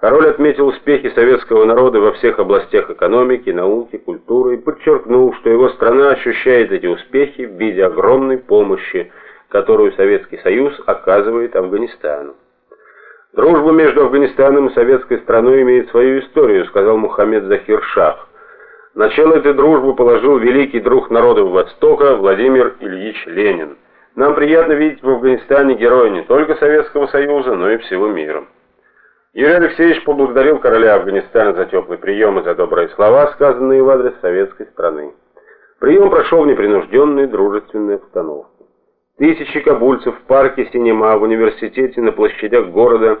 Король отметил успехи советского народа во всех областях экономики, науки, культуры и подчеркнул, что его страна ощущает эти успехи в виде огромной помощи, которую Советский Союз оказывает Афганистану. Дружба между Афганистаном и советской страной имеет свою историю, сказал Мухаммед Захир Шах. Начало этой дружбы положил великий друг народов Востока Владимир Ильич Ленин. Нам приятно видеть в Афганистане героя не только Советского Союза, но и всего мира. Юрий Алексеевич поблагодарил короля Афганистана за теплый прием и за добрые слова, сказанные в адрес советской страны. Прием прошел в непринужденной, дружественной обстановке. Тысячи кабульцев в парке Синема, в университете, на площадях города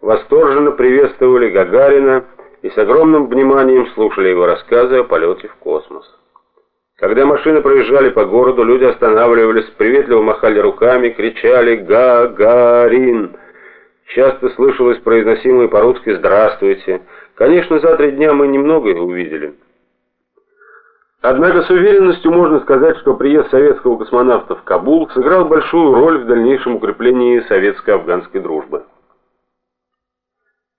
восторженно приветствовали Гагарина и с огромным вниманием слушали его рассказы о полете в космос. Когда машины проезжали по городу, люди останавливались, приветливо махали руками, кричали «Гагарин!» Часто слышалось произносимое по-русски «Здравствуйте». Конечно, за три дня мы немногое увидели. Однако с уверенностью можно сказать, что приезд советского космонавта в Кабул сыграл большую роль в дальнейшем укреплении советско-афганской дружбы.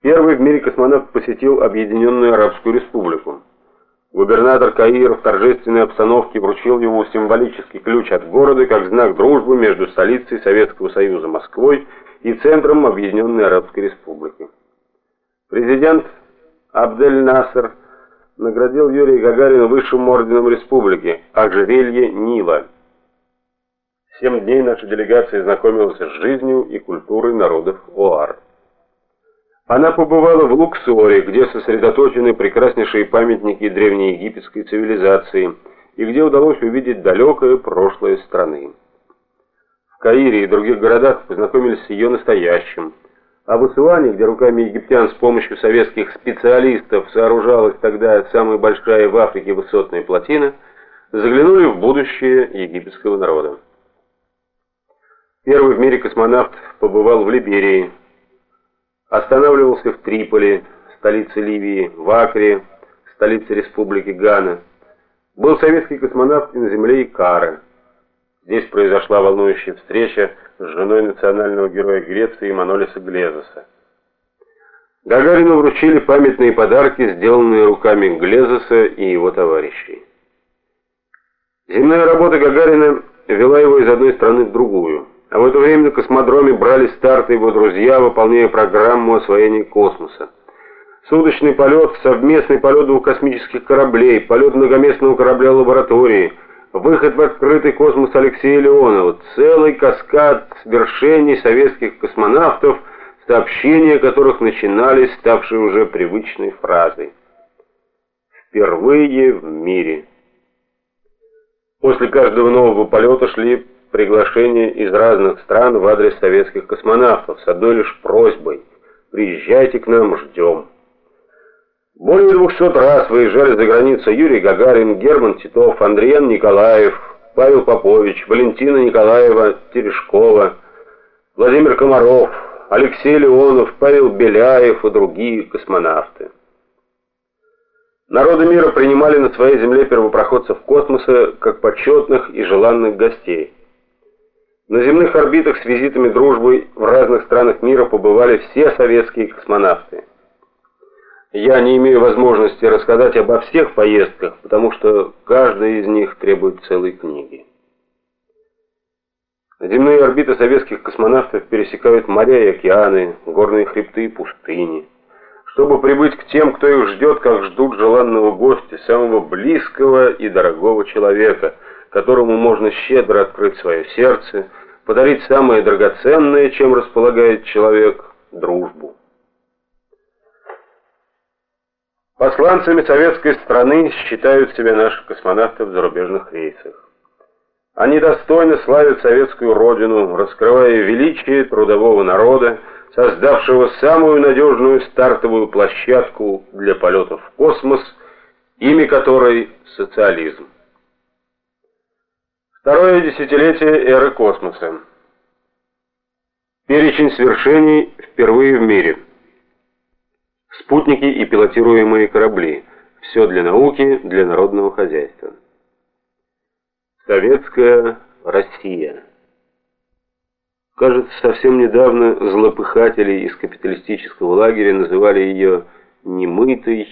Первый в мире космонавт посетил Объединенную Арабскую Республику. Губернатор Каира в торжественной обстановке вручил ему символический ключ от города как знак дружбы между столицей Советского Союза Москвой и центром Объединенной Арабской Республики. Президент Абдель Насер наградил Юрия Гагарина высшим орденом республики ожерелье Нила. Семь дней наша делегация знакомилась с жизнью и культурой народов ОАР. Она побывала в Луксоре, где сосредоточены прекраснейшие памятники древнеегипетской цивилизации и где удалось увидеть далекое прошлое страны. Каире и других городах познакомились с ее настоящим. А в Исуане, где руками египтян с помощью советских специалистов сооружалась тогда самая большая в Африке высотная плотина, заглянули в будущее египетского народа. Первый в мире космонавт побывал в Либерии, останавливался в Триполи, столице Ливии, в Акре, столице республики Гана. Был советский космонавт и на земле Икара. Здесь произошла волнующая встреча с женой национального героя Греции Манолиса Глезоса. Гагарину вручили памятные подарки, сделанные руками Глезоса и его товарищей. Земная работа Гагарина вела его из одной страны в другую, а в это время на космодроме брали старты его друзья, выполняя программу освоения космоса. Суточный полет, совместный полет двух космических кораблей, полет многоместного корабля лаборатории – выход в открытый космос Алексея Леонова, целый каскад свершений советских космонавтов, сообщения которых начинались, ставшей уже привычной фразой. Впервые в мире. После каждого нового полета шли приглашения из разных стран в адрес советских космонавтов с одной лишь просьбой «Приезжайте к нам, ждем». Более 200 раз выезжали за границу Юрий Гагарин, Герман Титов, Андриан Николаев, Павел Попович, Валентина Николаева Терешкова, Владимир Комаров, Алексей Леонов, Павел Беляев и другие космонавты. Народы мира принимали на своей земле первопроходцев космоса как почетных и желанных гостей. На земных орбитах с визитами дружбы в разных странах мира побывали все советские космонавты. Я не имею возможности рассказать обо всех поездках, потому что каждая из них требует целой книги. Земные орбиты советских космонавтов пересекают моря и океаны, горные хребты и пустыни, чтобы прибыть к тем, кто их ждет, как ждут желанного гостя, самого близкого и дорогого человека, которому можно щедро открыть свое сердце, подарить самое драгоценное, чем располагает человек дружбу. Посланцами советской страны считают себя наши космонавты в зарубежных рейсах. Они достойно славят советскую родину, раскрывая величие трудового народа, создавшего самую надежную стартовую площадку для полетов в космос, имя которой социализм. Второе десятилетие эры космоса. Перечень свершений впервые в мире спутники и пилотируемые корабли. Все для науки, для народного хозяйства. Советская Россия. Кажется, совсем недавно злопыхатели из капиталистического лагеря называли ее «немытой»,